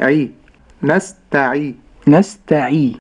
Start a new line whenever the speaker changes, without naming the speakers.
عي نستعي.
نستعي.